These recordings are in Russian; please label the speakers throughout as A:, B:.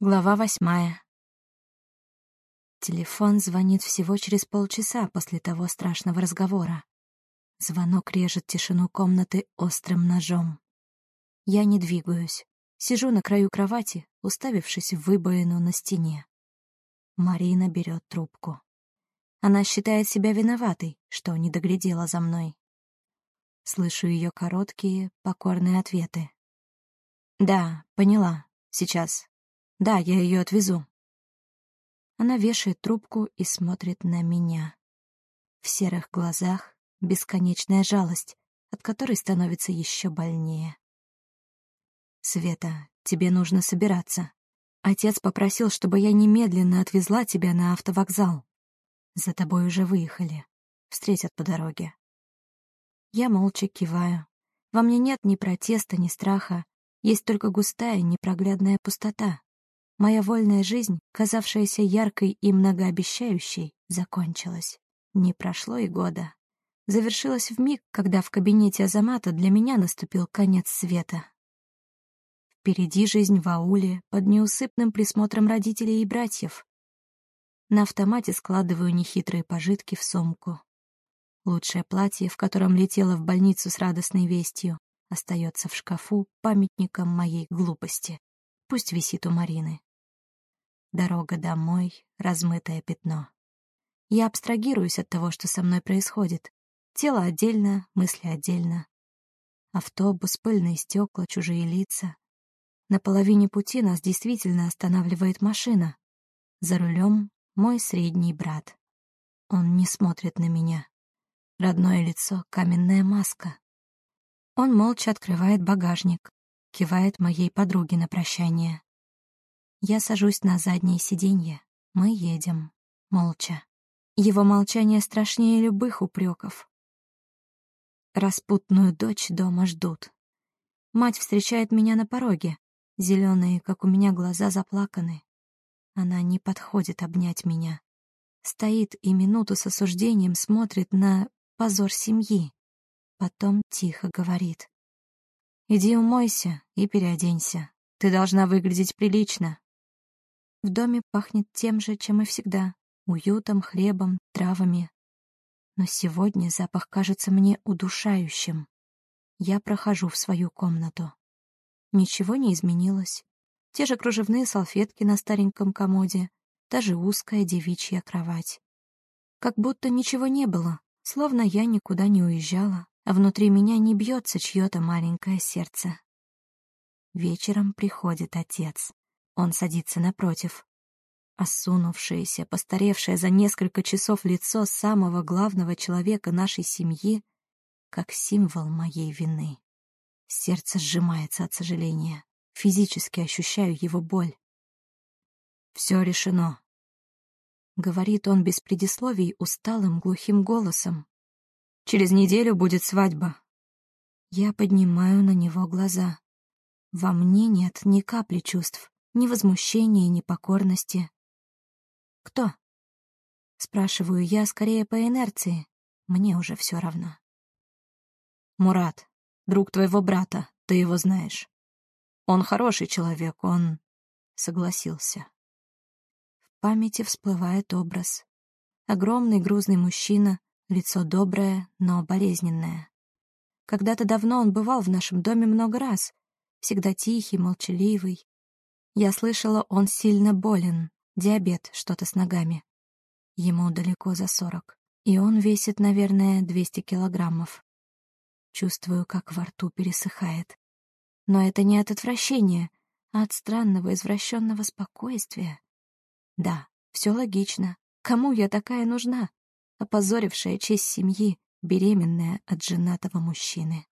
A: Глава восьмая. Телефон звонит всего через полчаса после того страшного разговора. Звонок режет тишину комнаты острым ножом. Я не двигаюсь. Сижу на краю кровати, уставившись в выбоину на стене. Марина берет трубку. Она считает себя виноватой, что не доглядела за мной. Слышу ее короткие, покорные ответы. «Да, поняла. Сейчас. Да, я ее отвезу. Она вешает трубку и смотрит на меня. В серых глазах бесконечная жалость, от которой становится еще больнее. «Света, тебе нужно собираться. Отец попросил, чтобы я немедленно отвезла тебя на автовокзал. За тобой уже выехали. Встретят по дороге». Я молча киваю. Во мне нет ни протеста, ни страха. Есть только густая, непроглядная пустота. Моя вольная жизнь, казавшаяся яркой и многообещающей, закончилась. Не прошло и года. Завершилась в миг, когда в кабинете Азамата для меня наступил конец света. Впереди жизнь в ауле, под неусыпным присмотром родителей и братьев. На автомате складываю нехитрые пожитки в сумку. Лучшее платье, в котором летела в больницу с радостной вестью, остается в шкафу памятником моей глупости. Пусть висит у Марины. Дорога домой — размытое пятно. Я абстрагируюсь от того, что со мной происходит. Тело отдельно, мысли отдельно. Автобус, пыльные стекла, чужие лица. На половине пути нас действительно останавливает машина. За рулем мой средний брат. Он не смотрит на меня. Родное лицо — каменная маска. Он молча открывает багажник, кивает моей подруге на прощание. Я сажусь на заднее сиденье. Мы едем. Молча. Его молчание страшнее любых упреков. Распутную дочь дома ждут. Мать встречает меня на пороге. Зеленые, как у меня, глаза заплаканы. Она не подходит обнять меня. Стоит и минуту с осуждением смотрит на позор семьи. Потом тихо говорит. «Иди умойся и переоденься. Ты должна выглядеть прилично. В доме пахнет тем же, чем и всегда — уютом, хлебом, травами. Но сегодня запах кажется мне удушающим. Я прохожу в свою комнату. Ничего не изменилось. Те же кружевные салфетки на стареньком комоде, та же узкая девичья кровать. Как будто ничего не было, словно я никуда не уезжала, а внутри меня не бьется чье-то маленькое сердце. Вечером приходит отец. Он садится напротив. Осунувшееся, постаревшее за несколько часов лицо самого главного человека нашей семьи, как символ моей вины. Сердце сжимается от сожаления. Физически ощущаю его боль. «Все решено», — говорит он без предисловий усталым глухим голосом. «Через неделю будет свадьба». Я поднимаю на него глаза. Во мне нет ни капли чувств ни возмущения, ни покорности. «Кто?» — спрашиваю я скорее по инерции. Мне уже все равно. «Мурат, друг твоего брата, ты его знаешь. Он хороший человек, он...» — согласился. В памяти всплывает образ. Огромный грузный мужчина, лицо доброе, но болезненное. Когда-то давно он бывал в нашем доме много раз, всегда тихий, молчаливый, я слышала, он сильно болен, диабет, что-то с ногами. Ему далеко за сорок, и он весит, наверное, 200 килограммов. Чувствую, как во рту пересыхает. Но это не от отвращения, а от странного извращенного спокойствия. Да, все логично. Кому я такая нужна? Опозорившая честь семьи, беременная от женатого мужчины.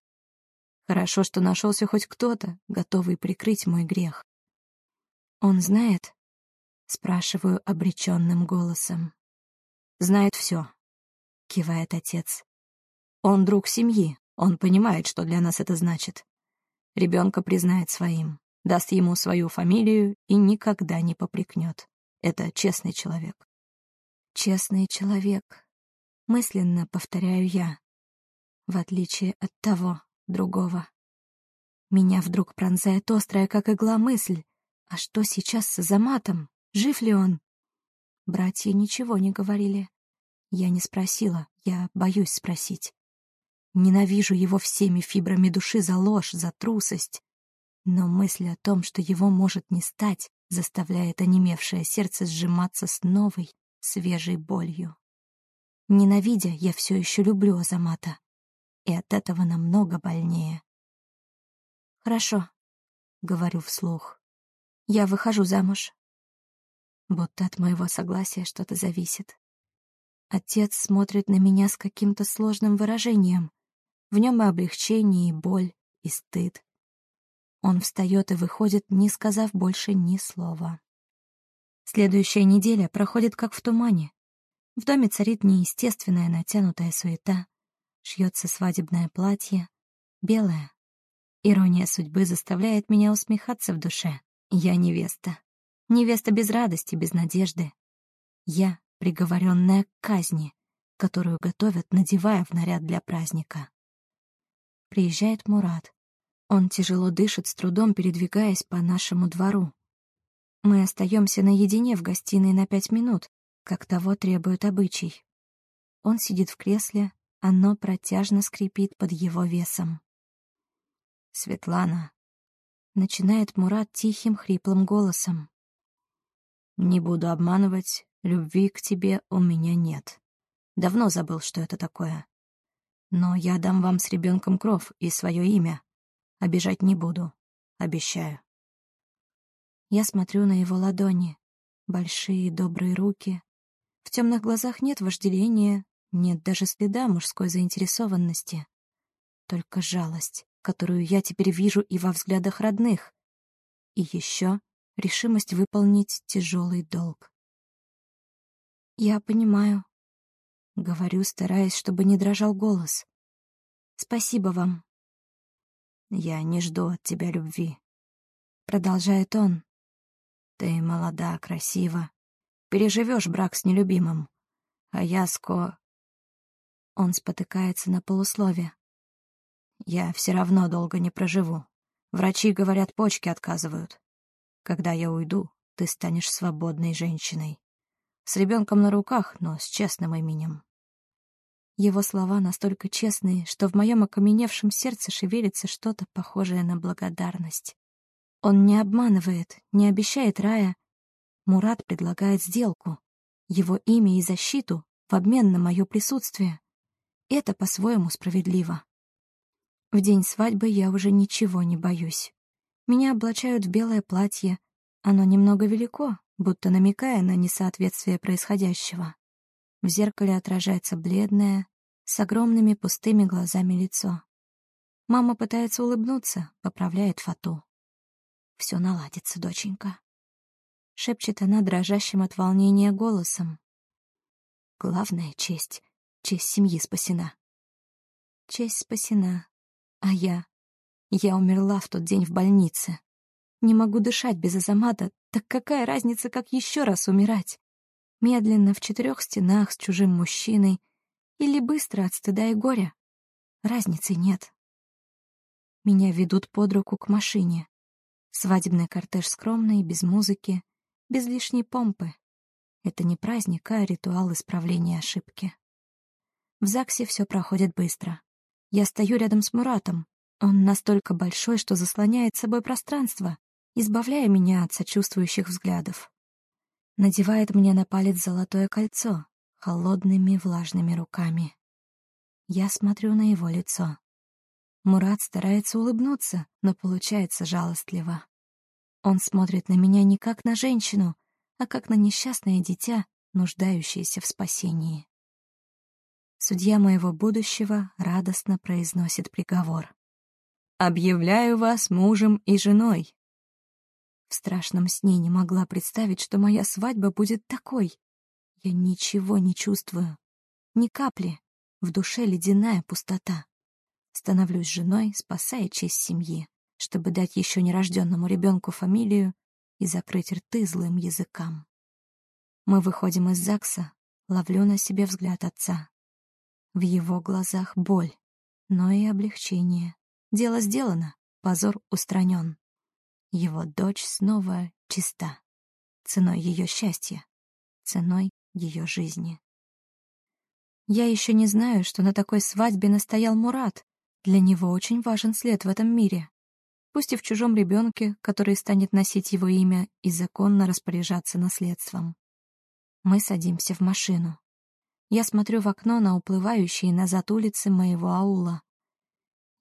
A: Хорошо, что нашелся хоть кто-то, готовый прикрыть мой грех. «Он знает?» — спрашиваю обреченным голосом. «Знает все», — кивает отец. «Он друг семьи, он понимает, что для нас это значит. Ребенка признает своим, даст ему свою фамилию и никогда не попрекнет. Это честный человек». «Честный человек», — мысленно повторяю я, в отличие от того, другого. Меня вдруг пронзает острая, как игла, мысль, А что сейчас с Азаматом? Жив ли он? Братья ничего не говорили. Я не спросила, я боюсь спросить. Ненавижу его всеми фибрами души за ложь, за трусость. Но мысль о том, что его может не стать, заставляет онемевшее сердце сжиматься с новой, свежей болью. Ненавидя, я все еще люблю Азамата. И от этого намного больнее. «Хорошо», — говорю вслух. «Я выхожу замуж». Будто от моего согласия что-то зависит. Отец смотрит на меня с каким-то сложным выражением, в нем и облегчение, и боль, и стыд. Он встает и выходит, не сказав больше ни слова. Следующая неделя проходит как в тумане. В доме царит неестественная натянутая суета. Шьется свадебное платье, белое. Ирония судьбы заставляет меня усмехаться в душе. Я невеста. Невеста без радости, без надежды. Я приговоренная к казни, которую готовят, надевая в наряд для праздника. Приезжает Мурат. Он тяжело дышит, с трудом передвигаясь по нашему двору. Мы остаемся наедине в гостиной на пять минут, как того требует обычай. Он сидит в кресле, оно протяжно скрипит под его весом. «Светлана», — начинает Мурат тихим, хриплым голосом. «Не буду обманывать, любви к тебе у меня нет. Давно забыл, что это такое. Но я дам вам с ребенком кров и свое имя. Обижать не буду. Обещаю. Я смотрю на его ладони. Большие добрые руки. В темных глазах нет вожделения, нет даже следа мужской заинтересованности. Только жалость, которую я теперь вижу и во взглядах родных. И еще решимость выполнить тяжелый долг. Я понимаю, Говорю, стараясь, чтобы не дрожал голос. «Спасибо вам». «Я не жду от тебя любви», — продолжает он. «Ты молода, красива. Переживешь брак с нелюбимым. А я ско...» Он спотыкается на полуслове. «Я все равно долго не проживу. Врачи говорят, почки отказывают. Когда я уйду, ты станешь свободной женщиной. С ребенком на руках, но с честным именем. Его слова настолько честные, что в моем окаменевшем сердце шевелится что-то похожее на благодарность. Он не обманывает, не обещает рая. Мурат предлагает сделку, его имя и защиту в обмен на мое присутствие. Это по-своему справедливо. В день свадьбы я уже ничего не боюсь. Меня облачают в белое платье. Оно немного велико, будто намекая на несоответствие происходящего. В зеркале отражается бледное, с огромными пустыми глазами лицо. Мама пытается улыбнуться, поправляет фату. «Все наладится, доченька», — шепчет она дрожащим от волнения голосом. «Главная честь, честь семьи спасена». Честь спасена, а я... Я умерла в тот день в больнице. Не могу дышать без Азамата, так какая разница, как еще раз умирать? медленно в четырех стенах с чужим мужчиной или быстро от стыда и горя. Разницы нет. Меня ведут под руку к машине. Свадебный кортеж скромный, без музыки, без лишней помпы. Это не праздник, а ритуал исправления ошибки. В ЗАГСе все проходит быстро. Я стою рядом с Муратом. Он настолько большой, что заслоняет собой пространство, избавляя меня от сочувствующих взглядов надевает мне на палец золотое кольцо холодными влажными руками. Я смотрю на его лицо. Мурат старается улыбнуться, но получается жалостливо. Он смотрит на меня не как на женщину, а как на несчастное дитя, нуждающееся в спасении. Судья моего будущего радостно произносит приговор. «Объявляю вас мужем и женой. В страшном сне не могла представить, что моя свадьба будет такой. Я ничего не чувствую. Ни капли. В душе ледяная пустота. Становлюсь женой, спасая честь семьи, чтобы дать еще нерожденному ребенку фамилию и закрыть рты злым языкам. Мы выходим из ЗАГСа, ловлю на себе взгляд отца. В его глазах боль, но и облегчение. Дело сделано, позор устранен. Его дочь снова чиста. Ценой ее счастья, ценой ее жизни. Я еще не знаю, что на такой свадьбе настоял Мурат. Для него очень важен след в этом мире. Пусть и в чужом ребенке, который станет носить его имя и законно распоряжаться наследством. Мы садимся в машину. Я смотрю в окно на уплывающие назад улицы моего аула.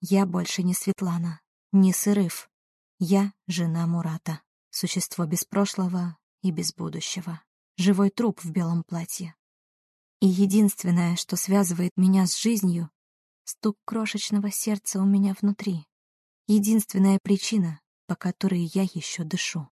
A: Я больше не Светлана, не Сырыв. Я жена Мурата, существо без прошлого и без будущего, живой труп в белом платье. И единственное, что связывает меня с жизнью — стук крошечного сердца у меня внутри. Единственная причина, по которой я еще дышу.